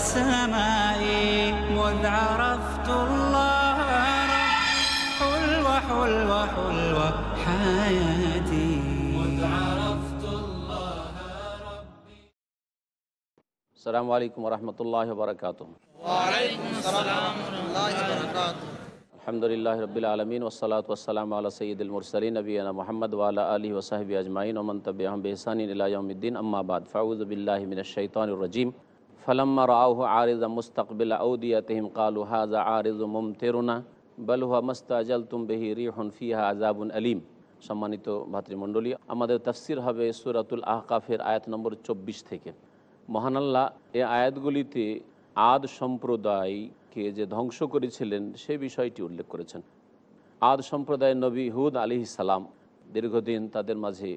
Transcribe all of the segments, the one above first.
السماء مذ عرفت الله حلوة حلوة حلوة حياتي. مذ عرفت السلام عليكم ورحمة الله وبركاته. الحمد لله رب العالمين والصلاة والسلام على سيد المرسلين نبينا محمد وعلى آله وصحبه أجمعين ومن تبعهم بإحسان إلى يوم الدين أما بعد فأعوذ بالله من الشيطان الرجيم ফালাম্মা রাহ আরিজা মুস্তাকবিল আউদিয়া তেহিম কালু হাজা আরিজ মোম তেরুনা বালুহা মস্তা আজাল বেহি রিহন ফিহা আজাবুন আলিম। সম্মানিত ভাতৃমণ্ডলী, আমাদের তাফসির হবে সুরাতুল আহকাফের আয়াত নম্বর ২৪ থেকে। মহানাল্লাহ এ আয়াতগুলিতে আদ সম্প্রদায়কে যে ধ্বংস করেছিলেন, সে বিষয়টি উল্লেখ করেছেন। আদ সম্প্রদায় নবী হুদ আলি সালাম দীর্ঘদিন তাদের মাঝে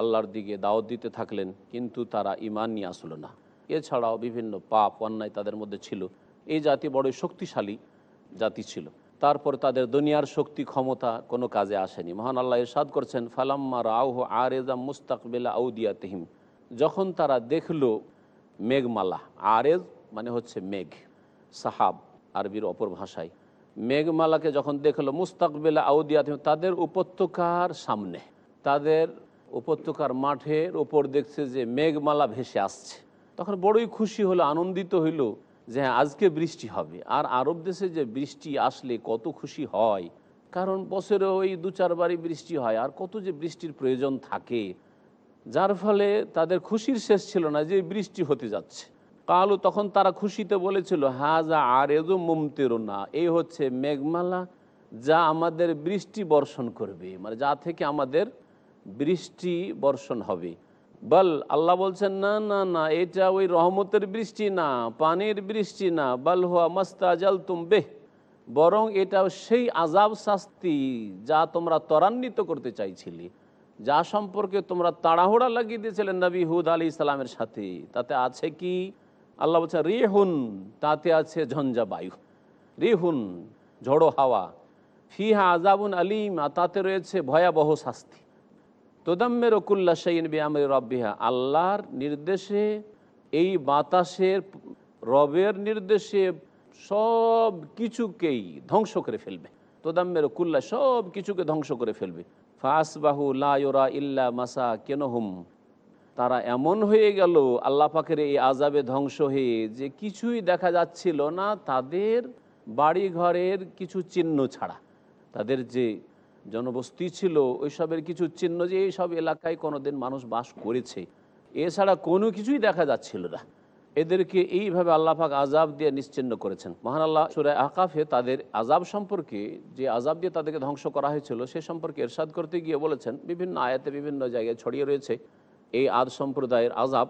আল্লাহর দিকে দাওয়াত দিতে থাকলেন, কিন্তু তারা ইমান নিয়ে আসলো না। এছাড়াও বিভিন্ন পাপ, অন্যায় তাদের মধ্যে ছিল। এই জাতি বড়ই শক্তিশালী জাতি ছিল। তারপর তাদের দুনিয়ার শক্তি, ক্ষমতা কোনো কাজে আসেনি। মহান আল্লাহ ইরশাদ করছেন, ফালাম্মা রাউহ আরেজা মুস্তাকবিলা আউদিয়া তেহিম যখন তারা দেখল মেঘমালা, আরেজ মানে হচ্ছে মেঘ, সাহাব আরবির অপর ভাষায়। মেঘমালাকে যখন দেখল মুস্তাকবেলা আউদিয়া তেহিম তাদের উপত্যকার সামনে, তাদের উপত্যকার মাঠের ওপর দেখছে যে মেঘমালা ভেসে আসছে। তখন বড়ই খুশি হলো, আনন্দিত হইল যে হ্যাঁ আজকে বৃষ্টি হবে। আর আরব দেশে যে বৃষ্টি আসলে কত খুশি হয়, কারণ বছরে ওই দু চারবারই বৃষ্টি হয়, আর কত যে বৃষ্টির প্রয়োজন থাকে, যার ফলে তাদের খুশির শেষ ছিল না যে বৃষ্টি হতে যাচ্ছে। কালু তখন তারা খুশিতে বলেছিল, হাজা আর এজো মুমতেরো না এই হচ্ছে মেঘমালা যা আমাদের বৃষ্টি বর্ষণ করবে মানে যা থেকে আমাদের বৃষ্টি বর্ষণ হবে। বল, আল্লাহ বলছেন, না না না, এটা ওই রহমতের বৃষ্টি না, পানির বৃষ্টি না। বল হুয়া মস্তা জল তুম বেহ। বরং এটা সেই আজাব শাস্তি যা তোমরা ত্বরান্বিত করতে চাইছিলে, যা সম্পর্কে তোমরা তাড়াহুড়া লাগিয়ে দিয়েছিলেন নবী হুদ আলী ইসলামের সাথে। তাতে আছে কি? আল্লাহ বলছে, রেহুন, তাতে আছে ঝঞ্ঝা বায়ু রেহুন, ঝড়ো হাওয়া। ফিহা আজাবুন আলিম তাতে রয়েছে ভয়াবহ শাস্তি। তোদাম্মের ওকুল্লা সাইন বিয়ামের রব্বিহা, আল্লাহর নির্দেশে এই বাতাসের, রবের নির্দেশে সব কিছুকেই ধ্বংস করে ফেলবে। তোদাম্মের কুল্লা সব কিছুকে ধ্বংস করে ফেলবে। ফাসবাহু লায়োরা ইল্লা মাসা কেনহুম তারা এমন হয়ে গেল, আল্লাহ পাকের এই আজাবে ধ্বংস হয়ে যে কিছুই দেখা যাচ্ছিল না তাদের বাড়ি ঘরের কিছু চিহ্ন ছাড়া। তাদের যে জনবস্তি ছিল, ওইসবের কিছু চিহ্ন যে এইসব এলাকায় কোনোদিন মানুষ বাস করেছে। এছাড়া কোনো কিছুই দেখা যাচ্ছিল না। এদেরকে এইভাবে আল্লাহ পাক আজাব দিয়ে নিশ্চিন্ন করেছেন। মহান আল্লাহ সুরায় আকাফে তাদের আজাব সম্পর্কে যে আজাব দিয়ে তাদেরকে ধ্বংস করা হয়েছিল, সে সম্পর্কে এরশাদ করতে গিয়ে বলেছেন, বিভিন্ন আয়াতে বিভিন্ন জায়গায় ছড়িয়ে রয়েছে এই আদ সম্প্রদায়ের আজাব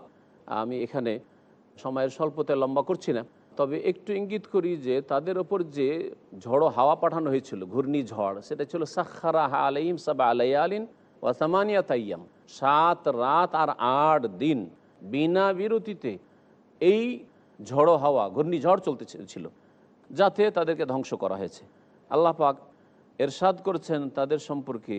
আমি এখানে সময়ের স্বল্পতে লম্বা করছি না। তবে একটু ইঙ্গিত করি যে তাদের ওপর যে ঝড়ো হাওয়া পাঠানো হয়েছিল, ঘূর্ণি ঝড়, সেটা ছিল সাক্ষারা আলহিম সাবা আলাই আলিন ওয়াসামানিয়া তাইয়াম সাত রাত আর আট দিন বিনা বিরতিতে এই ঝড়ো হাওয়া ঘূর্ণিঝড় চলতে ছিল, যাতে তাদেরকে ধ্বংস করা হয়েছে। আল্লাহ পাক এরশাদ করছেন তাদের সম্পর্কে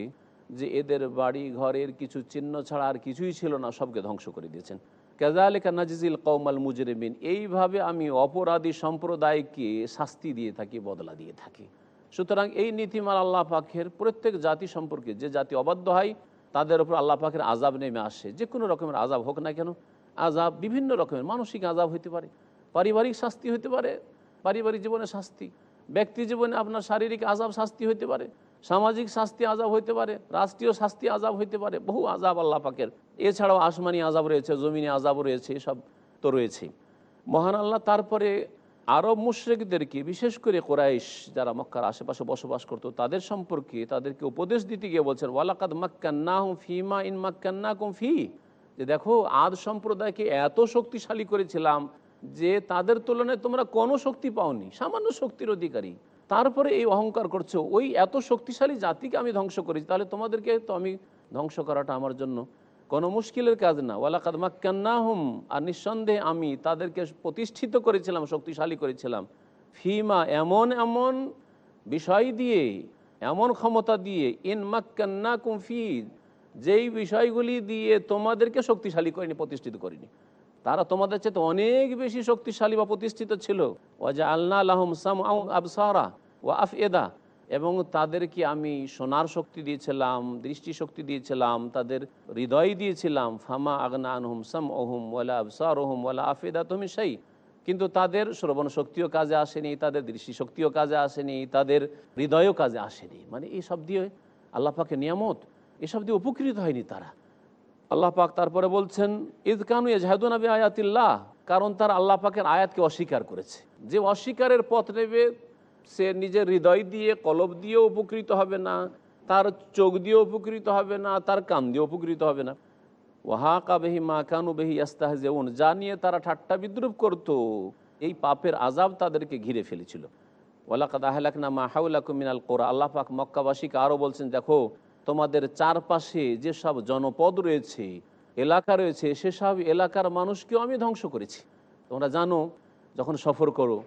যে এদের বাড়ি, ঘরের কিছু চিহ্ন ছাড়া আর কিছুই ছিল না, সবকে ধ্বংস করে দিয়েছেন। কেজালিকা নাজিজিল কৌমাল মুজরিমিন, এইভাবে আমি অপরাধী সম্প্রদায়কে শাস্তি দিয়ে থাকি, বদলা দিয়ে থাকি। সুতরাং এই নীতিমাল আল্লাহ পাখের প্রত্যেক জাতি সম্পর্কে, যে জাতি অবাধ্য হয়, তাদের উপর আল্লাহ পাখের আজাব নেমে আসে। যে কোনো রকমের আজাব হোক না কেন আজাব বিভিন্ন রকমের মানসিক আজাব হইতে পারে। পারিবারিক শাস্তি হইতে পারে, পারিবারিক জীবনে শাস্তি, ব্যক্তি জীবনে আপনার শারীরিক আজাব শাস্তি হইতে পারে সামাজিক শাস্তি আজাব হইতে পারে, রাষ্ট্রীয় শাস্তি আজাব হইতে পারে, বহু আজাব আল্লাহ পাকের। এছাড়াও আসমানি আজাব রয়েছে, জমিনে আজাব রয়েছে, এসব তো রয়েছেই। মহান আল্লাহ তারপরে আরব মুশ্রিকদেরকে, বিশেষ করে কোরাইশ যারা মক্কার আশেপাশে বসবাস করতো, তাদের সম্পর্কে তাদেরকে উপদেশ দিতে গিয়ে বলছেন, ওয়ালাকাদ মাক্কান্না হুম ফিমা ইন মাক্কান্না কুম ফি। যে দেখো, আদ সম্প্রদায়কে এত শক্তিশালী করেছিলাম যে তাদের তুলনায় তোমরা কোনো শক্তি পাওনি, সামান্য শক্তির অধিকারী। তারপরে এই অহংকার করছ, ওই এত শক্তিশালী জাতিকে আমি ধ্বংস করেছি, তাহলে তোমাদেরকে তো আমি ধ্বংস করাটা আমার জন্য কোনো মুশকিলের কাজ না। ওয়ালাকাদ মাক্কান্না হুম আর নিঃসন্দেহে আমি তাদেরকে প্রতিষ্ঠিত করেছিলাম, শক্তিশালী করেছিলাম। ফিমা এমন এমন বিষয় দিয়ে, এমন ক্ষমতা দিয়ে, ইন মাক্কান্না কুমফি যেই বিষয়গুলি দিয়ে তোমাদেরকে শক্তিশালী করিনি, প্রতিষ্ঠিত করিনি। তারা তোমাদের চেয়ে অনেক বেশি শক্তিশালী বা প্রতিষ্ঠিত ছিল। ওয়াজা আল্লাহ আলহম সাম আবসারা ও আফ এদা, এবং তাদেরকে আমি সোনার শক্তি দিয়েছিলাম, দৃষ্টি শক্তি দিয়েছিলাম, তাদের হৃদয় দিয়েছিলাম, ফামা আগনা আনহুম সাম ওহুম ওয়ালা আবসার ওহুম ওয়ালা আফেদা তুমি সেই কিন্তু তাদের শ্রবণ শক্তিও কাজে আসেনি, তাদের দৃষ্টিশক্তিও কাজে আসেনি, তাদের হৃদয়ও কাজে আসেনি। মানে এই সব দিয়ে আল্লাহ পাকে নিয়ামত এসব দিয়ে উপকৃত হয়নি তারা। আল্লাহ পাক তারপরে বলছেন ইদকানু এজাহাদুন আবি আয়াতিল্লাহ কারণ তার আল্লাহ পাকের আয়াতকে অস্বীকার করেছে। যে অস্বীকারের পথ নেবে সে নিজের হৃদয় দিয়ে, কলব দিয়ে উপকৃত হবে না, তার চোখ দিয়ে উপকৃত হবে না, তার কান দিয়ে উপকৃত হবে না। ওয়াহা কাবেহি মা কানু বেহি আস্তাহজেউন, যা নিয়ে তারা ঠাট্টা বিদ্রুপ করত, এই পাপের আজাব তাদেরকে ঘিরে ফেলেছিল। ওয়ালাকাদ আহলাক না মা হাউলাকু মিনাল কোরা আল্লাহ পাক মক্কাবাসীকে আরও বলছেন, দেখো, তোমাদের চারপাশে যেসব জনপদ রয়েছে, এলাকা রয়েছে, সেসব এলাকার মানুষকেও আমি ধ্বংস করেছি। তোমরা জানো, যখন সফর করো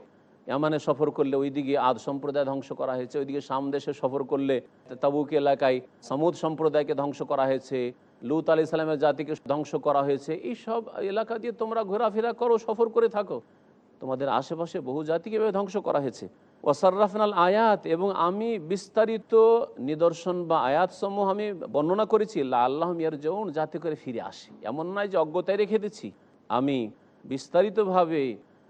এমানে সফর করলে ওইদিকে আদ সম্প্রদায় ধ্বংস করা হয়েছে, ওইদিকে সামদেশে সফর করলে তাবুক এলাকায় সামুদ সম্প্রদায়কে ধ্বংস করা হয়েছে, লুত আলি সালামের জাতিকে ধ্বংস করা হয়েছে। এই সব এলাকা দিয়ে তোমরা ঘোরাফেরা করো, সফর করে থাকো। তোমাদের আশেপাশে বহু জাতিকে এভাবে ধ্বংস করা হয়েছে। ওয়াসার্রাফনাল আয়াত এবং আমি বিস্তারিত নিদর্শন বা আয়াত সমূহ আমি বর্ণনা করেছি আল্লাহ মিয়ার যৌন যাতে করে ফিরে আসি। এমন নয় যে অজ্ঞতায় রেখে দিচ্ছি। আমি বিস্তারিতভাবে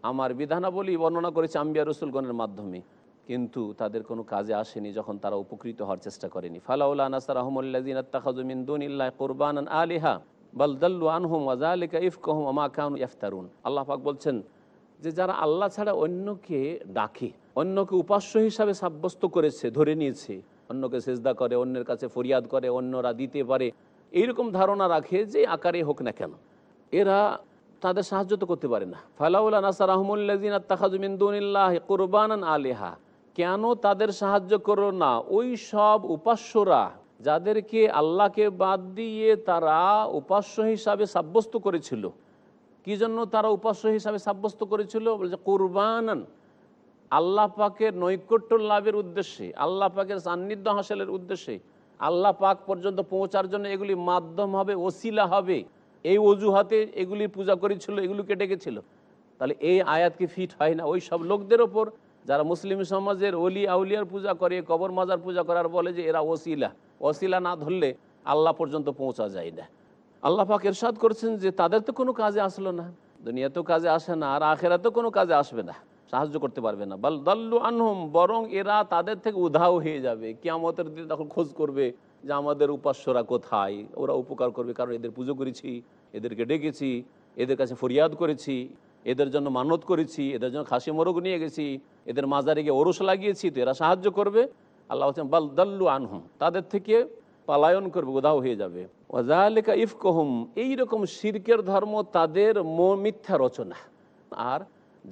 আমার বিধানাবলী বর্ণনা করেছে আম্বিয়া রসুলগণের মাধ্যমে। কিন্তু তাদের কোনো কাজে আসেনি যখন তারা উপকৃত হওয়ার চেষ্টা করেনি। ইল্লাহ কোরবান ইফতারুন আল্লাহ পাক বলছেন যে যারা আল্লাহ ছাড়া অন্যকে ডাকে, অন্যকে উপাস্য হিসাবে সাব্যস্ত করেছে, ধরে নিয়েছে, অন্যকে সেজদা করে, অন্যের কাছে ফরিয়াদ করে, অন্যরা দিতে পারে, এইরকম ধারণা রাখে যে আকারে হোক না কেন। এরা তাদের সাহায্য তো করতে পারে না। ফালাউল্লা নাসার আহমুল্লাজিন আত্তাখাজুমিন্দুনিল্লাহ কোরবান আলেহা। কেন তাদের সাহায্য করো না? ওই সব উপাস্যরা যাদেরকে আল্লাহকে বাদ দিয়ে তারা উপাস্য হিসাবে সাব্যস্ত করেছিল। কি জন্য তারা উপাস্য হিসাবে সাব্যস্ত করেছিল? বলছে কোরবানান আল্লাহ পাকের নৈকট্য লাভের উদ্দেশ্যে, আল্লাহ পাকের সান্নিধ্য হাসিলের উদ্দেশ্যে, আল্লাহ পাক পর্যন্ত পৌঁছার জন্য এগুলি মাধ্যম হবে, ওসিলা হবে। এই অজুহাতে এগুলি পূজা করেছিল, এগুলিকে ডেকেছিল। তাহলে এই আয়াত কি ফিট হয় না? ওই সব লোকদের ওপর যারা মুসলিম সমাজের অলি আউলিয়ার পূজা করে, কবর মাজার পূজা করার বলে যে এরা ওসিলা। ওসিলা না ধরলে আল্লাহ পর্যন্ত পৌঁছা যায় না। আল্লাহ পাক এরশাদ করছেন যে তাদের তো কোনো কাজে আসলো না। দুনিয়াতেও কাজে আসে না, আর আখেরাতেও কোনো কাজে আসবে না। সাহায্য করতে পারবে না। বল দল্লু আনহুম, বরং এরা তাদের থেকে উধাও হয়ে যাবে। কিয়ামতের দিন তখন খোঁজ করবে। যে আমাদের উপাস্যরা কোথায়? ওরা উপকার করবে কারণ এদের পুজো করেছি, এদেরকে ডেকেছি, এদের কাছে ফরিয়াদ করেছি, এদের জন্য মানত করেছি, এদের জন্য খাসি মোরগ নিয়ে গেছি, এদের মাজারে গিয়ে ওরস লাগিয়েছি, তো এরা সাহায্য করবে? আল্লাহ বলছেন, বাল দাল্লু আনহুম। তাদের থেকে পালায়ন করবে উধাও হয়ে যাবে। ওয়াজালিকা ইফকহুম, এইরকম শিরকের ধর্ম তাদের মিথ্যা রচনা। আর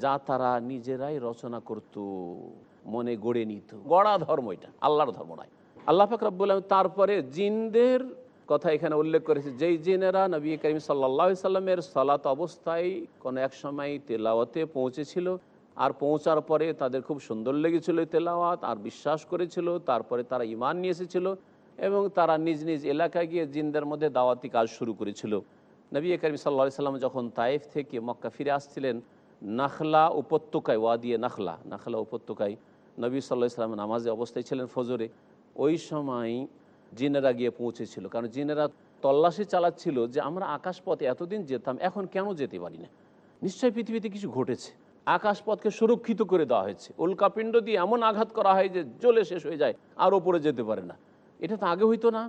যা তারা নিজেরাই রচনা করত, মনে গড়ে নিত। গড়া ধর্ম এটা, আল্লাহর ধর্ম নয়। আল্লাহ ফাকর তারপরে জিনদের কথা এখানে উল্লেখ করেছে। যেই জিনেরা নবী করিম সাল্লা সাল্লামের সলাত অবস্থায় কোনো এক সময় তেলাওয়াতে পৌঁছেছিল আর পৌঁছার পরে তাদের খুব সুন্দর লেগেছিল তেলাওয়াত, আর বিশ্বাস করেছিল, তারপরে তারা ইমান নিয়ে এসেছিল এবং তারা নিজ নিজ এলাকায় গিয়ে জিনদের মধ্যে দাওয়াতি কাজ শুরু করেছিল। নবী করিম সাল্লা সাল্লাম যখন তাইফ থেকে মক্কা ফিরে আসছিলেন, নাখলা উপত্যকায় ওয়াদিয়ে নাখলা নাখলা উপত্যকায় নবী সাল্লাহ ইসলাম নামাজে অবস্থায় ছিলেন ফজরে। ওই সময় জিনেরা গিয়ে পৌঁছেছিল। কারণ জিনেরা তল্লাশি চালাচ্ছিল যে আমরা আকাশপথে এতদিন যেতাম, এখন কেন যেতে পারি না? নিশ্চয়ই পৃথিবীতে কিছু ঘটেছে। আকাশপথকে সুরক্ষিত করে দেওয়া হয়েছে। উল্কাপিণ্ড দিয়ে এমন আঘাত করা হয় যে জ্বলে শেষ হয়ে যায়, আর ওপরে যেতে পারে না। এটা তো আগে হইতো না।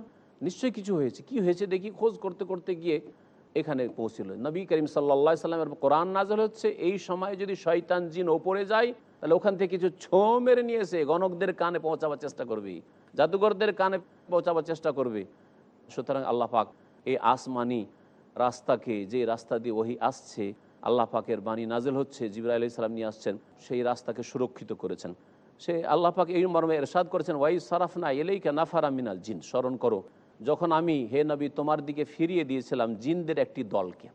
নিশ্চয়ই কিছু হয়েছে। কি হয়েছে দেখি খোঁজ করতে করতে গিয়ে এখানে পৌঁছিল। নবী করিম সাল্লা সাল্লামের কোরআন নাজল হচ্ছে, এই সময় যদি শয়তান জিন ওপরে যায়, তাহলে ওখান থেকে কিছু ছো মেরে নিয়ে এসে গণকদের কানে পৌঁছাবার চেষ্টা করবে। জাদুঘরদের কানে পৌঁছাবার চেষ্টা করবে। সুতরাং আল্লাহ পাক এই আসমানি রাস্তাকে, যে রাস্তা দিয়ে ওহি আসছে, আল্লাহ পাকের বাণী নাজেল হচ্ছে জিবরা আলি সালাম নিয়ে আসছেন, সেই রাস্তাকে সুরক্ষিত করেছেন। সে আল্লাহ পাক এই মর্মে এরশাদ করেছেন ওয়াই সারাফনা এলেইকা নাফারা মিনাল জিন স্মরণ করো। যখন আমি, হে নবী, তোমার দিকে ফিরিয়ে দিয়েছিলাম জিনদের একটি দলকে,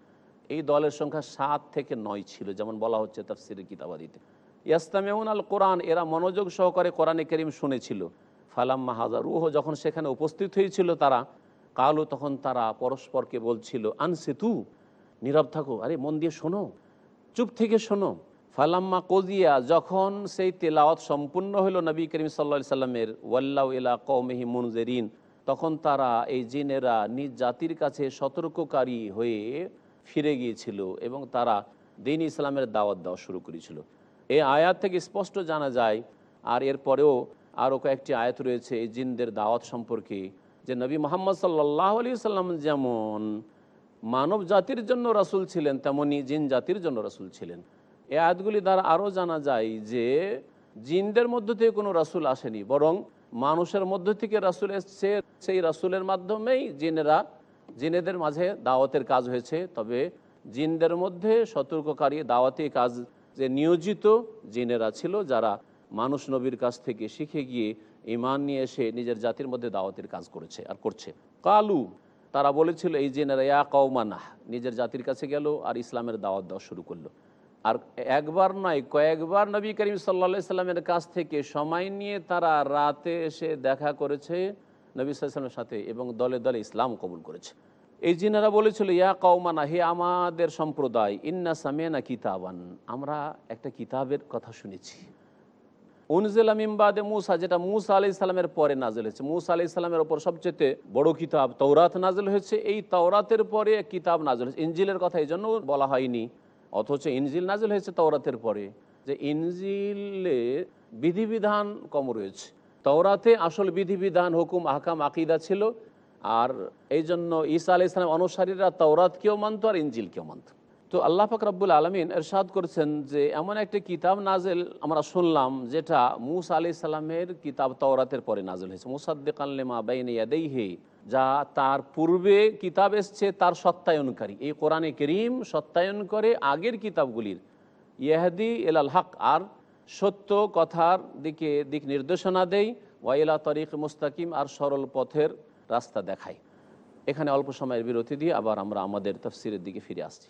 এই দলের সংখ্যা সাত থেকে নয় ছিল, যেমন বলা হচ্ছে তাফসিরের কিতাবাদিতে ইয়াস্তামেউন আল কোরআন, এরা মনোযোগ সহকারে কোরআনে করিম শুনেছিল। ফালাম্মা হাজার উহ যখন সেখানে উপস্থিত হয়েছিল তারা, কালো তখন তারা পরস্পরকে বলছিল আনসে তু নীরব থাকো, আরে মন দিয়ে শোনো, চুপ থেকে শোনো। ফালাম্মা কজিয়া যখন সেই তেলাওয়াত সম্পূর্ণ হলো নবী করিম সাল্লা সাল্লামের, ওয়াল্লাউ ইলা কৌমেহি মুনজেরিন, তখন তারা এই জিনেরা নিজ জাতির কাছে সতর্ককারী হয়ে ফিরে গিয়েছিল এবং তারা দিন ইসলামের দাওয়াত দেওয়া শুরু করেছিল। এই আয়াত থেকে স্পষ্ট জানা যায়, আর এরপরেও আরও কয়েকটি আয়াত রয়েছে এই জিনদের দাওয়াত সম্পর্কে, যে নবী মোহাম্মদ সাল্লাহ আলী সাল্লাম যেমন মানব জাতির জন্য রাসুল ছিলেন, তেমনি জিন জাতির জন্য রাসুল ছিলেন। এই আয়াতগুলি দ্বারা আরও জানা যায় যে জিনদের মধ্য থেকে কোনো রাসুল আসেনি, বরং মানুষের মধ্য থেকে রাসুল এসছে, সেই রাসুলের মাধ্যমেই জিনেরা, জিনেদের মাঝে দাওয়াতের কাজ হয়েছে। তবে জিনদের মধ্যে সতর্ককারী দাওয়াতি কাজ যে নিয়োজিত জিনেরা ছিল, যারা মানুষ নবীর কাছ থেকে শিখে গিয়ে ইমান নিয়ে এসে নিজের জাতির মধ্যে দাওয়াতের কাজ করেছে আর করছে। কালু, তারা বলেছিল, এই জেনেরা ইয়া কৌমানাহ নিজের জাতির কাছে গেল আর ইসলামের দাওয়াত দেওয়া শুরু করল। আর একবার নয়, কয়েকবার নবী করিম সাল্লা সাল্লামের কাছ থেকে সময় নিয়ে তারা রাতে এসে দেখা করেছে নবী সাল্লামের সাথে এবং দলে দলে ইসলাম কবুল করেছে। এই জিনারা বলেছিল, ইয়া কৌমানা হে আমাদের সম্প্রদায়, ইন্না সামেনা কিতাবান। আমরা একটা কিতাবের কথা শুনেছি। উনজেলা মিমবাদে মুসা, যেটা মুসা আলি ইসলামের পরে নাজেল হয়েছে। মুসা আলি ইসলামের ওপর সবচেয়ে বড় কিতাব তৌরাত নাজেল হয়েছে। এই তৌরাতের পরে কিতাব নাজেল হয়েছে। ইঞ্জিলের কথা এই জন্য বলা হয়নি, অথচ ইনজিল নাজেল হয়েছে তৌরাতের পরে, যে ইনজিলে বিধিবিধান কম রয়েছে। তৌরাতে আসল বিধিবিধান, হুকুম, আহকাম, আকিদা ছিল, আর এই জন্য ঈসা আলি ইসলাম অনুসারীরা তৌরাত কেউ মানত আর ইনজিল কেউ মানত। তো আল্লাহ পাক রব্বুল আলমিন এরশাদ করেছেন যে এমন একটি কিতাব নাজেল আমরা শুনলাম যেটা মুসা আলি সাল্লামের কিতাব তওরাতের পরে নাজেল হয়েছে। মুসাদ্দিক আল্লেমা বাইনে হে যা তার পূর্বে কিতাব এসছে, তার সত্যায়নকারী। এই কোরআনে করিম সত্যায়ন করে আগের কিতাবগুলির ইহাদি এলাল হক, আর সত্য কথার দিকে দিক নির্দেশনা দেয় ওয়াইলা তরিক মুস্তাকিম, আর সরল পথের রাস্তা দেখায় এখানে অল্প সময়ের বিরতি দিয়ে আবার আমরা আমাদের তফসিরের দিকে ফিরে আসছি।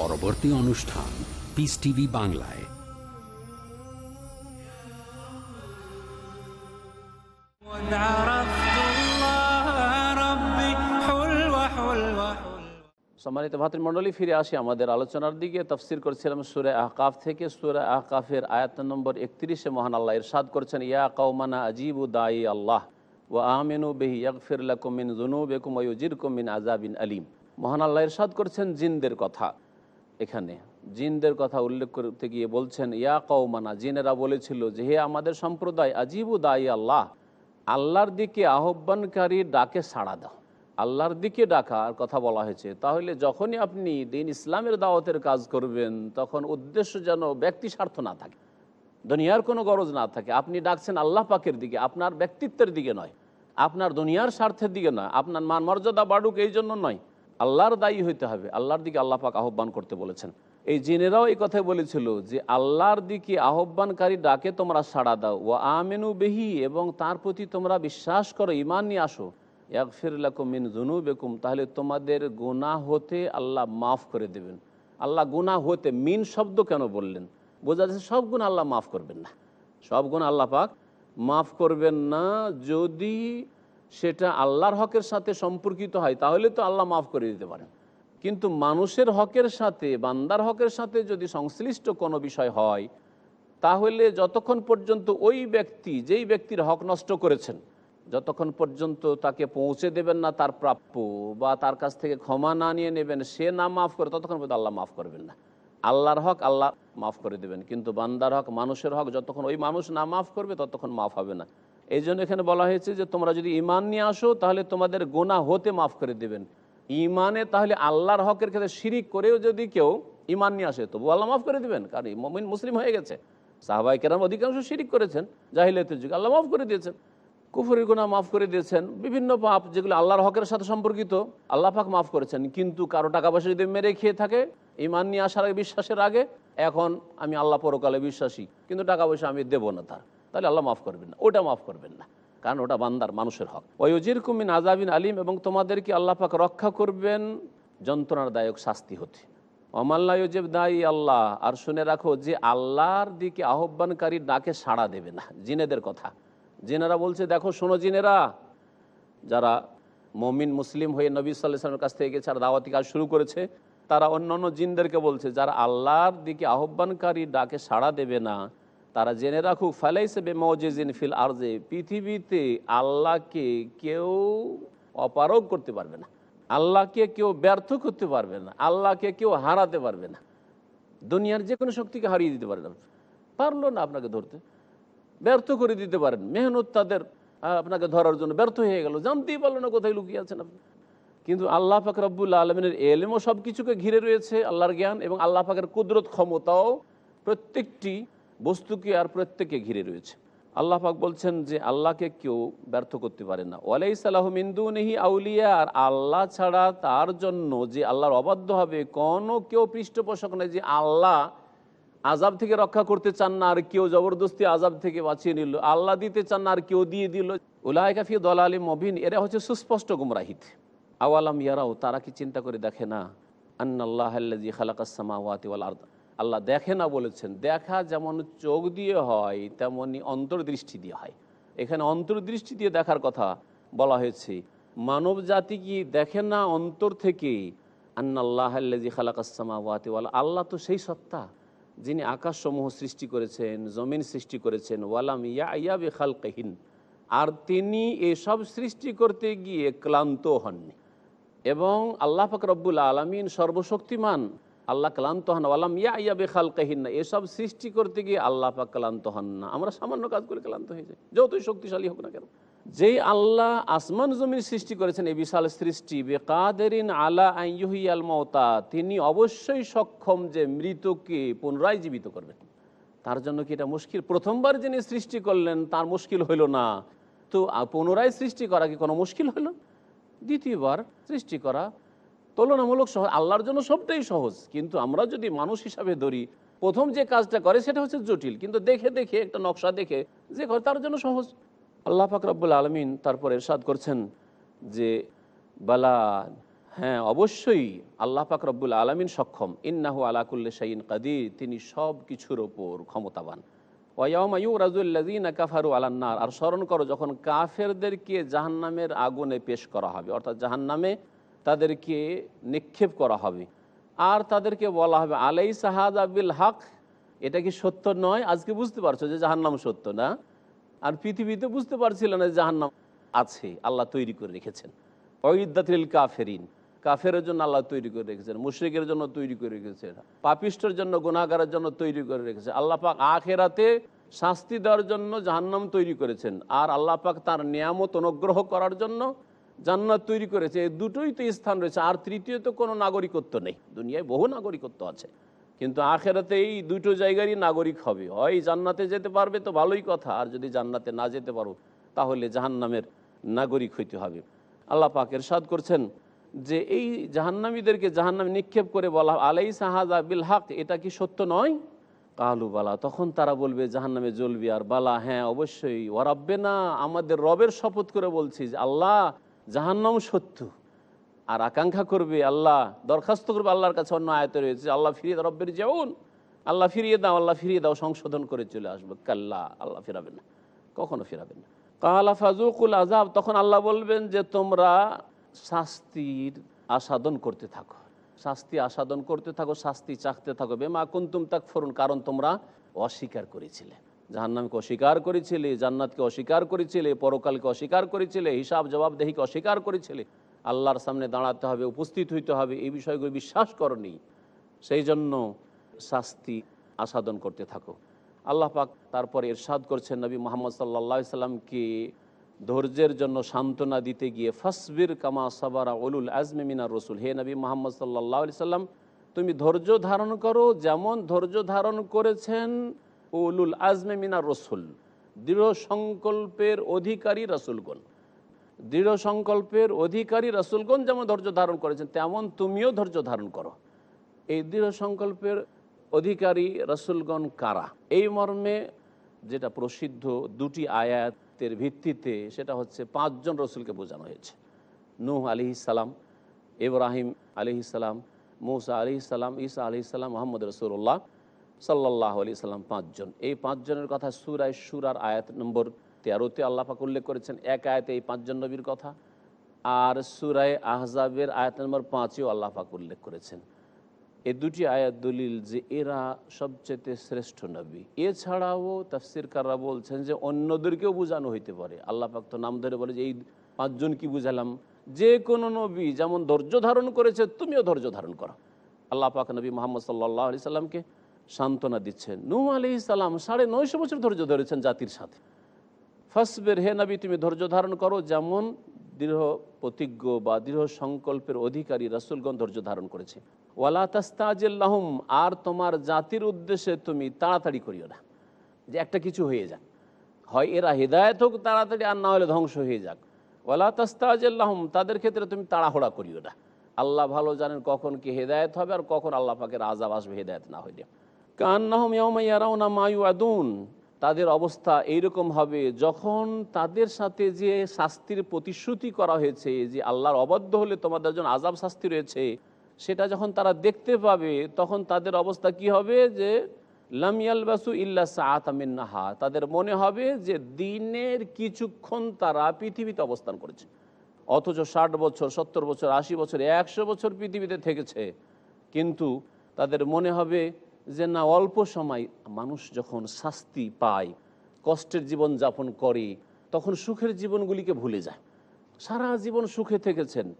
পরবর্তী অনুষ্ঠান পিস টিভি বাংলায়। সম্মানিত ভাতৃমন্ডলী ফিরে আসি আমাদের আলোচনার দিকে। তফসির করছিলাম সুরে আহকাফ থেকে। সুরে আহকাফের আয়াত নম্বর একত্রিশে মহান আল্লাহ ইরশাদ করছেন, ইয়া কৌমানা আজিব উদাই আল্লাহ ও আমিনু বেহি ইয়াকফির লাকুমিন জুনুবেকুম ওয়ুজিরকুম মিন আজাবিন আলিম। মহান আল্লাহ ইরশাদ করছেন জিনদের কথা। এখানে। জিনদের কথা উল্লেখ করতে গিয়ে বলছেন, ইয়া কৌমানা জিনেরা বলেছিল যে, হে আমাদের সম্প্রদায় আজিবু দাই আল্লাহ, আল্লাহর দিকে আহ্বানকারী ডাকে সাড়া দাও। আল্লাহর দিকে ডাকার কথা বলা হয়েছে। তাহলে যখনই আপনি দিন ইসলামের দাওয়াতের কাজ করবেন, তখন উদ্দেশ্য যেন ব্যক্তি স্বার্থ না থাকে, দুনিয়ার কোনো গরজ না থাকে। আপনি ডাকছেন আল্লাহ পাকের দিকে, আপনার ব্যক্তিত্বের দিকে নয়, আপনার দুনিয়ার স্বার্থের দিকে নয়, আপনার মান মর্যাদা বাড়ুক এই জন্য নয়। আল্লাহর দায়ী হইতে হবে। আল্লাহর দিকে আল্লাহ পাক আহ্বান করতে বলেছেন। এই জিনেরাও এই কথাই বলেছিল যে, আল্লাহর দিকে আহ্বানকারী ডাকে তোমরা সাড়া দাও। ও আমেনু বেহি এবং তার প্রতি তোমরা বিশ্বাস করো ইমান নিয়ে আসো। এক ইয়াকফিরলাকুম মিন জুনু বেকুম তাহলে তোমাদের গুনাহ হতে আল্লাহ মাফ করে দেবেন। আল্লাহ গুনাহ হতে মিন শব্দ কেন বললেন? বোঝা যাচ্ছে সব গুণ আল্লাহ মাফ করবেন না। সব গুণ আল্লাহ পাক মাফ করবেন না যদি সেটা আল্লাহর হকের সাথে সম্পর্কিত হয়, তাহলে তো আল্লাহ মাফ করে দিতে পারেন। কিন্তু মানুষের হকের সাথে, বান্দার হকের সাথে যদি সংশ্লিষ্ট কোনো বিষয় হয়, তাহলে যতক্ষণ পর্যন্ত ওই ব্যক্তি, যেই ব্যক্তির হক নষ্ট করেছেন, যতক্ষণ পর্যন্ত তাকে পৌঁছে দেবেন না তার প্রাপ্য বা তার কাছ থেকে ক্ষমা না নিয়ে নেবেন, সে না মাফ করে, ততক্ষণ পর্যন্ত আল্লাহ মাফ করবেন না। আল্লাহর হক আল্লাহ মাফ করে দেবেন, কিন্তু বান্দার হক, মানুষের হক, যতক্ষণ ওই মানুষ না মাফ করবে, ততক্ষণ মাফ হবে না। এই জন্য এখানে বলা হয়েছে যে তোমরা যদি ইমান নিয়ে আসো, তাহলে তোমাদের গোনা হতে মাফ করে দেবেন। ইমানে তাহলে আল্লাহর হকের ক্ষেত্রে শিরিক করেও যদি কেউ ইমান নিয়ে আসে তবু আল্লাহ মাফ করে দিবেন। কারণ মমিন মুসলিম হয়ে গেছে। সাহবাই কেরাম অধিকাংশ শিরিক করেছেন, জাহিলিয়াতের যুগে। আল্লাহ মাফ করে দিয়েছেন। কুফুরের গুণা মাফ করে দিয়েছেন। বিভিন্ন পাপ যেগুলো আল্লাহর হকের সাথে সম্পর্কিত, আল্লাহ পাক মাফ করেছেন। কিন্তু কারও টাকা পয়সা যদি মেরে খেয়ে থাকে ইমান নিয়ে আসার আগে, বিশ্বাসের আগে, এখন আমি আল্লাহ পরকালে বিশ্বাসী, কিন্তু টাকা পয়সা আমি দেবো না তার। তাহলে আল্লাহ মাফ করবেন না, ওটা মাফ করবেন না, কারণ ওটা বান্দার, মানুষের হক। ওয়জির কুমিন আজাবিন আলিম এবং তোমাদেরকে আল্লাহ পাক রক্ষা করবেন? যন্ত্রণাদায়ক শাস্তি হতে। অমাল্লায়জেব দায়ী আল্লাহ, আর শুনে রাখো যে আল্লাহর দিকে আহ্বানকারী ডাকে সাড়া দেবে না, জিনেদের কথা। জিনেরা বলছে, দেখো, শোনো জিনেরা, যারা মমিন, মুসলিম হয়ে নবী সাল্লামের কাছ থেকে গেছে আর দাওয়াতি কাজ শুরু করেছে, তারা অন্য অন্য জিনদেরকে বলছে, যারা আল্লাহর দিকে আহ্বানকারী ডাকে সাড়া দেবে না তারা জেনে রাখুক, ফালাইসে বেমজিন ফিল আরজে, পৃথিবীতে আল্লাহকে কেউ অপারগ করতে পারবে না। আল্লাহকে কেউ ব্যর্থ করতে পারবে না। আল্লাহকে কেউ হারাতে পারবে না। দুনিয়ার যে কোনো শক্তিকে হারিয়ে দিতে পারে না। পারল না আপনাকে ধরতে। ব্যর্থ করে দিতে পারেন। মেহনত তাদের আপনাকে ধরার জন্য ব্যর্থ হয়ে গেল। জানতেই পারল না কোথায় লুকিয়ে আছেন আপনি। কিন্তু আল্লাহ পাক রব্বুল্লা আলমিনের এলেমও সব কিছুকে ঘিরে রয়েছে আল্লাহর জ্ঞান এবং আল্লাহ পাকের কুদরত ক্ষমতাও প্রত্যেকটি বস্তুকে আর প্রত্যেককে ঘিরে রয়েছে। আল্লাহ পাক বলছেন যে আল্লাহকে কেউ ব্যর্থ করতে পারে না। ওয়ালাই সালাহ মিন্দু নেহি আউলিয়া, আর আল্লাহ ছাড়া তার জন্য যে আল্লাহর অবাধ্য হবে, কোনো কেউ পৃষ্ঠপোষক নেই যে আল্লাহ আজাব থেকে রক্ষা করতে চান না, আর কেউ জবরদস্তি আজাব থেকে বাঁচিয়ে নিল, আল্লাহ দিতে চান না, আর কেউ দিয়ে দিল। উলায় কাফি দল আলী মবিন, এরা হচ্ছে সুস্পষ্ট গুমরাহিত। আওয়ালাম ইয়ারাও, তারা কি চিন্তা করে দেখে না? আন্নাল্লাহ খালাকাসমা ওয়াতি ওয়াল আর্দ। আল্লাহ দেখে না বলেছেন, দেখা যেমন চোখ দিয়ে হয়, তেমনি অন্তর্দৃষ্টি দিয়ে হয়। এখানে অন্তর্দৃষ্টি দিয়ে দেখার কথা বলা হয়েছে, মানব জাতি কি দেখে না অন্তর থেকে? আন্নাল্লাহ খালাকাসমা ওয়াতি ওয়াল, আল্লাহ তো সেই সত্তা, যিনি আকাশসমূহ সৃষ্টি করেছেন, জমিন সৃষ্টি করেছেন, ওয়ালাম ইয়া ইয়া বেখাল কাহিন আর তিনি এসব সৃষ্টি করতে গিয়ে ক্লান্ত হননি। এবং আল্লাহ পাক আলমিন সর্বশক্তিমান আল্লাহ ক্লান্ত হন আলাম ইয়া ইয়া বেখাল কাহিন না এসব সৃষ্টি করতে গিয়ে আল্লাহ পাক ক্লান্ত হন না। আমরা সামান্য কাজ করে ক্লান্ত হয়ে যাই। যতই শক্তিশালী হোক না কেন। যেই আল্লাহ আসমান জমিন সৃষ্টি করেছেন, এই বিশাল সৃষ্টি, বেকাদেরিন আলা আইয়ুহি আল মওতা, তিনি অবশ্যই সক্ষম যে মৃতকে পুনরায় জীবিত করবেন। তার জন্য কি এটা মুশকিল? প্রথমবার যিনি সৃষ্টি করলেন, তার মুশকিল হইল না। তো পুনরায় সৃষ্টি করা কি কোনো মুশকিল হইল? দ্বিতীয়বার সৃষ্টি করা তুলনামূলক সহজ আল্লাহর জন্য সবটাই সহজ। কিন্তু আমরা যদি মানুষ হিসাবে ধরি, প্রথম যে কাজটা করে সেটা হচ্ছে জটিল। কিন্তু দেখে দেখে, একটা নকশা দেখে যে করে, তার জন্য সহজ। আল্লাহ ফাকরাবুল আলমিন তারপর এরশাদ করছেন যে, বালা হ্যাঁ অবশ্যই আল্লাহ পাক রব্বুল আলমিন সক্ষম। ইন্নাহু আলাকুল্লে শাইন কাদির, তিনি সব কিছুর ওপর ক্ষমতাবান। কাফারু আলান্নার আর স্মরণ করো, যখন কাফেরদেরকে জাহান্নামের আগুনে পেশ করা হবে, অর্থাৎ জাহান্নামে তাদেরকে নিক্ষেপ করা হবে। আর তাদেরকে বলা হবে আলাই সাহাদ আবিল হক। এটা কি সত্য নয়? আজকে বুঝতে পারছ যে জাহান্নাম সত্য না? আর পৃথিবীতে বুঝতে পারছিল না যে জাহান্নাম আছে, আল্লাহ তৈরি করে রেখেছেন। ওইদাতিল কাফেরিন। কাফের জন্য আল্লাহ তৈরি করে রেখেছেন, মুশ্রিকের জন্য তৈরি করে রেখেছেন, পাপিষ্টর জন্য গুণাগারের জন্য তৈরি করে রেখেছেন। আল্লাহ পাক আখেরাতে শাস্তি দেওয়ার জন্য জাহান্নাম তৈরি করেছেন। আর আল্লাহ পাক তার নিয়ামত অনুগ্রহ করার জন্য জান্নাত তৈরি করেছে দুটোই তো স্থান রয়েছে। আর তৃতীয় তো কোনো নাগরিকত্ব নেই। দুনিয়ায় বহু নাগরিকত্ব আছে। কিন্তু আখেরাতে এই দুটো জায়গারই নাগরিক হবে। হয় জান্নাতে যেতে পারবে তো ভালোই কথা, আর যদি জান্নাতে না যেতে পারো, তাহলে জাহান্নামের নাগরিক হইতে হবে। আল্লাহ পাকের সাদ করছেন যে এই জাহান্নামীদেরকে জাহান্নামে নিক্ষেপ করে বলা আলাই সাহাজা বিল হক, এটা কি সত্য নয়? কালু বালা, তখন তারা বলবে, জাহান্নামে জ্বলবি। আর বালা হ্যাঁ অবশ্যই। ওরাব্বে না আমাদের রবের শপথ করে বলছি যে, আল্লাহ জাহান্নাম সত্য। আর আকাঙ্ক্ষা করবে আল্লাহ, দরখাস্ত করবে আল্লাহর কাছে অন্য আয়তে রয়েছে আল্লাহ ফিরিয়ে রব্বের যেমন, আল্লাহ ফিরিয়ে দাও, আল্লাহ ফিরিয়ে দাও, সংশোধন করে চলে আসবে। কাল্লা, আল্লাহ ফিরাবেন না। কখনো ফিরাবেন না। কালা ফাজুকুল আজাব তখন আল্লাহ বলবেন যে, তোমরা শাস্তির আসাদন করতে থাকো। শাস্তি আসাদন করতে থাকো, শাস্তি চাকতে থাকো। বেমা কুন্তুম তাক ফরুন কারণ তোমরা অস্বীকার করেছিলে। জাহান্নামকে অস্বীকার করেছিলে, জান্নাতকে অস্বীকার করেছিলে, পরকালকে অস্বীকার করেছিলে, হিসাব জবাবদেহিকে অস্বীকার করেছিলে। আল্লাহর সামনে দাঁড়াতে হবে, উপস্থিত হইতে হবে, এই বিষয়গুলো বিশ্বাস করনি। সেই জন্য শাস্তি আসাদন করতে থাকো। আল্লাহ পাক তারপরে এরশাদ করছেন নবী মোহাম্মদ সাল্লা সাল্লামকে ধৈর্যের জন্য সান্ত্বনা দিতে গিয়ে, ফসবির কামা সাবারা উলুল আজমে মিনার রসুল। হে নবী মোহাম্মদ সাল্লাহ সাল্লাম, তুমি ধৈর্য ধারণ করো, যেমন ধৈর্য ধারণ করেছেন উলুল আজমে মিনা রসুল। দৃঢ় সংকল্পের অধিকারী রসুলগণ। দৃঢ় সংকল্পের অধিকারী রসুলগণ যেমন ধৈর্য ধারণ করেছেন, তেমন তুমিও ধৈর্য ধারণ করো। এই দৃঢ় সংকল্পের অধিকারী রসুলগণ কারা? এই মর্মে যেটা প্রসিদ্ধ দুটি আয়াতের ভিত্তিতে, সেটা হচ্ছে পাঁচজন রসুলকে বোঝানো হয়েছে। নূহ আলি সালাম, ইব্রাহিম আলি সালাম, মৌসা আলি সালাম, ঈসা আলি সালাম, মোহাম্মদ রসুল্লাহ সাল্লাহ আলি সাল্লাম পাঁচজন। এই পাঁচজনের কথা সুরায় সুরার আয়াত নম্বর তেরোতে আল্লাপাক উল্লেখ করেছেন, এক আয়াতে এই পাঁচজন নবীর কথা। আর সুরায় আহজাবের আয়াত নম্বর পাঁচেও আল্লাপাক উল্লেখ করেছেন। এ দুটি আয়াত দলিল যে এরা সবচেয়ে শ্রেষ্ঠ নবী। এছাড়াও তাফসিরকাররা বলছেন যে অন্যদেরকেও বোঝানো হইতে পারে। আল্লাহ পাক তো নাম ধরে বলে যে এই পাঁচজন কি বুঝালাম? যে কোনো নবী যেমন ধৈর্য ধারণ করেছে, তুমিও ধৈর্য ধারণ করো। আল্লাহ পাক নবী মোহাম্মদ সাল্লাহ আলি সাল্লামকে সান্ত্বনা দিচ্ছেন। নূ আলি সাল্লাম সাড়ে নয়শো বছর ধৈর্য ধরেছেন জাতির সাথে। ফসবের, হে নবী, তুমি ধৈর্য ধারণ করো, যেমন দৃঢ় প্রতিজ্ঞ বা দৃঢ় সংকল্পের অধিকারী রসুলগণ ধৈর্য ধারণ করেছে। ওয়ালা তাস্তাজিল্লাহম আর তোমার জাতির উদ্দেশ্যে তুমি তাড়াতাড়ি করিও না। যে একটা কিছু হয়ে যাক। হয় এরা হৃদায়ত হোক তাড়াতাড়ি, আর না হলে ধ্বংস হয়ে যাক। ওয়ালা তাস্তাজিল্লাহম তাদের ক্ষেত্রে তুমি তাড়াহুড়া করিও না। আল্লাহ ভালো জানেন কখন কি হেদায়ত হবে আর কখন আল্লাহ পাকের আজাব আসবে, হেদায়ত না হইলে। কান্নাহম ইয়ামাইয়ারাউনা মায়ু আদুন তাদের অবস্থা এইরকম হবে যখন তাদের সাথে যে শাস্তির প্রতিশ্রুতি করা হয়েছে, যে আল্লাহর অবাধ্য হলে তোমাদের জন্য আজাব শাস্তি রয়েছে, সেটা যখন তারা দেখতে পাবে, তখন তাদের অবস্থা কি হবে? যে লামিয়াল বাসু ইল্লা সাহাতামিন্নাহা তাদের মনে হবে যে দিনের কিছুক্ষণ তারা পৃথিবীতে অবস্থান করেছে। অথচ ষাট বছর, সত্তর বছর, আশি বছর, একশো বছর পৃথিবীতে থেকেছে। কিন্তু তাদের মনে হবে যে না, অল্প সময় মানুষ যখন শাস্তি পায়, কষ্টের জীবন যাপন করে, তখন সুখের জীবনগুলিকে ভুলে যায়। সারা জীবন সুখে থেকেছেন।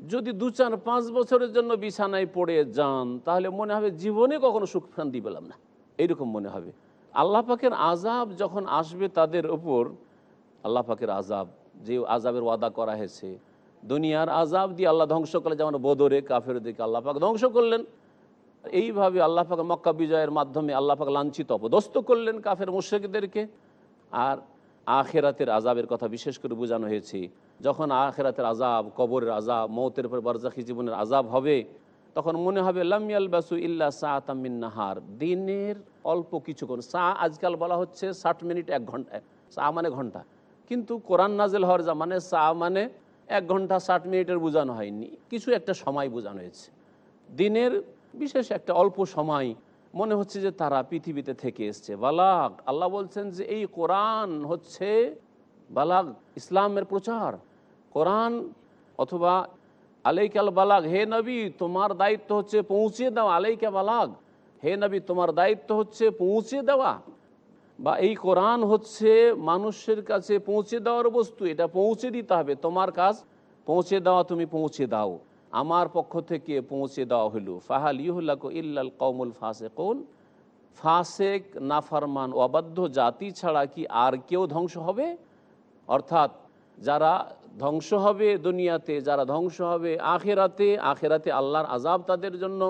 যদি দু চার, পাঁচ বছরের জন্য বিছানায় পড়ে যান, তাহলে মনে হবে জীবনে কখনো সুখ শান্তি পেলাম না। এইরকম মনে হবে। আল্লাহ পাকের আজাব যখন আসবে তাদের ওপর আল্লাহ পাকের আজাব যে আজাবের ওয়াদা করা হয়েছে, দুনিয়ার আজাব দিয়ে আল্লাহ ধ্বংস করলে যেমন বদরে কাফের দিকে আল্লাহ পাক ধ্বংস করলেন। এইভাবে আল্লাহ পাক মক্কা বিজয়ের মাধ্যমে আল্লাহ পাক লাঞ্ছিত, অপদস্থ করলেন কাফের মুশ্রিকদেরকে। আর আখেরাতের আজাবের কথা বিশেষ করে বোঝানো হয়েছে, যখন আখেরাতের আজাব কবরের আজাব মৌতের পর বারজাখি জীবনের আজাব হবে, তখন মনে হবে লামিয়াল বাসু ইল্লা সা তামিন নাহার। দিনের অল্প কিছুক্ষণ, সা আজকাল বলা হচ্ছে ষাট মিনিট এক ঘণ্টা, সা মানে ঘণ্টা। কিন্তু কোরআন নাজেল হওয়ার যা মানে সা মানে এক ঘণ্টা ষাট মিনিটের বোঝানো হয়নি, কিছু একটা সময় বোঝানো হয়েছে। দিনের বিশেষ একটা অল্প সময় মনে হচ্ছে যে তারা পৃথিবীতে থেকে এসছে। বালাক আল্লাহ বলছেন যে এই কোরআন হচ্ছে বালাক ইসলামের প্রচার। কোরআন অথবা আলাইকাল বালাগ, হে নবী, তোমার দায়িত্ব হচ্ছে পৌঁছে দেওয়া। আলাইকা বালাগ, হে নবী, তোমার দায়িত্ব হচ্ছে পৌঁছে দেওয়া। বা এই কোরআন হচ্ছে মানুষের কাছে পৌঁছে দেওয়ার বস্তু, এটা পৌঁছে দিতে হবে। তোমার কাজ পৌঁছে দেওয়া, তুমি পৌঁছে দাও। আমার পক্ষ থেকে পৌঁছে দেওয়া হইল। ফাহাল ইহুল্লাক ইল্লাল কৌমুল ফাসেকুন। ফাসেক, নাফারমান অবাধ্য জাতি ছাড়া কি আর কেউ ধ্বংস হবে? অর্থাৎ যারা ধ্বংস হবে দুনিয়াতে, যারা ধ্বংস হবে আখেরাতে আখেরাতে আল্লাহর আজাব তাদের জন্য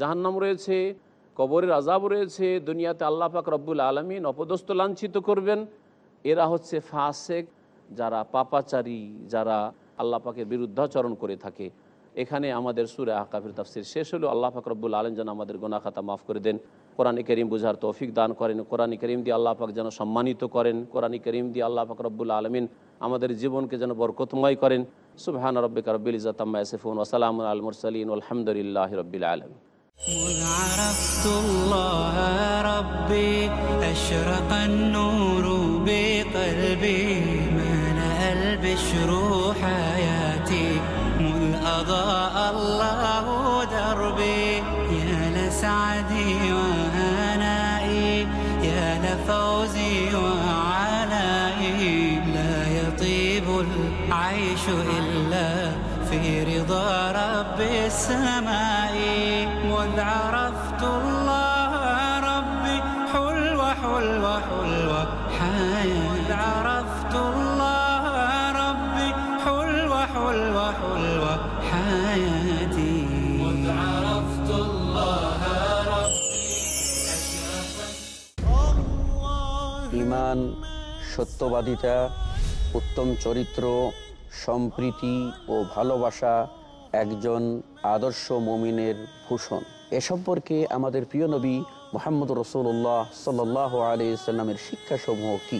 জাহান্নাম রয়েছে, কবরের আজাব রয়েছে, দুনিয়াতে আল্লাহ পাক রব্বুল আলমিন অপদস্থ লাঞ্ছিত করবেন। এরা হচ্ছে ফাসেক, যারা পাপাচারী, যারা আল্লাহ পাকের বিরুদ্ধাচরণ করে থাকে। এখানে আমাদের সুরে আকাফির তাফসির শেষ হলো আল্লাহ পাক রব্বুল আলম যেন আমাদের গোনা খাতা মাফ করে দেন কোরআনী করিম বুঝার তৌফিক দান করেন কোরআনী করিম দিয়ে আল্লাহ পাক যেন সম্মানিত করেন কোরআনী করিম দিয়ে আল্লাহ পাক রব্বুল আলমিন আমাদের জীবনকে যেন বরকতময় করেন সুবহান রব্বিকা রব্বিল ইজ্জাতাম্মা ইয়াসিফুন ওয়া সালামুন আল মুরসালিন আলহামদুলিল্লাহি রব্বিল আলামিন مذ عرفت الله ربي أشرق النور بقلبي ملأ البشر حياتي مذ أضاء الله حلوة حلوة حياتي مذ عرفت الله ইমান সত্যবাদিতা উত্তম চরিত্র সম্প্রীতি ও ভালোবাসা একজন আদর্শ মমিনের ভূষণ এ সম্পর্কে আমাদের প্রিয় নবী মোহাম্মদ রসুল্লাহ সাল আলি সাল্লামের শিক্ষাসমূহ কি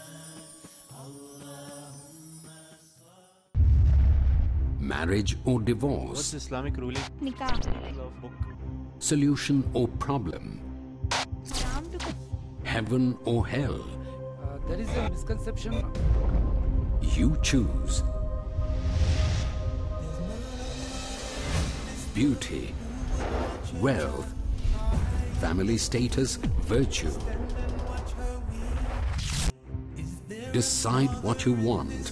marriage or divorce, Islamic ruling? Nikah. solution or problem, heaven or hell. Uh, there is a misconception. You choose beauty, wealth, family status, virtue. Decide what you want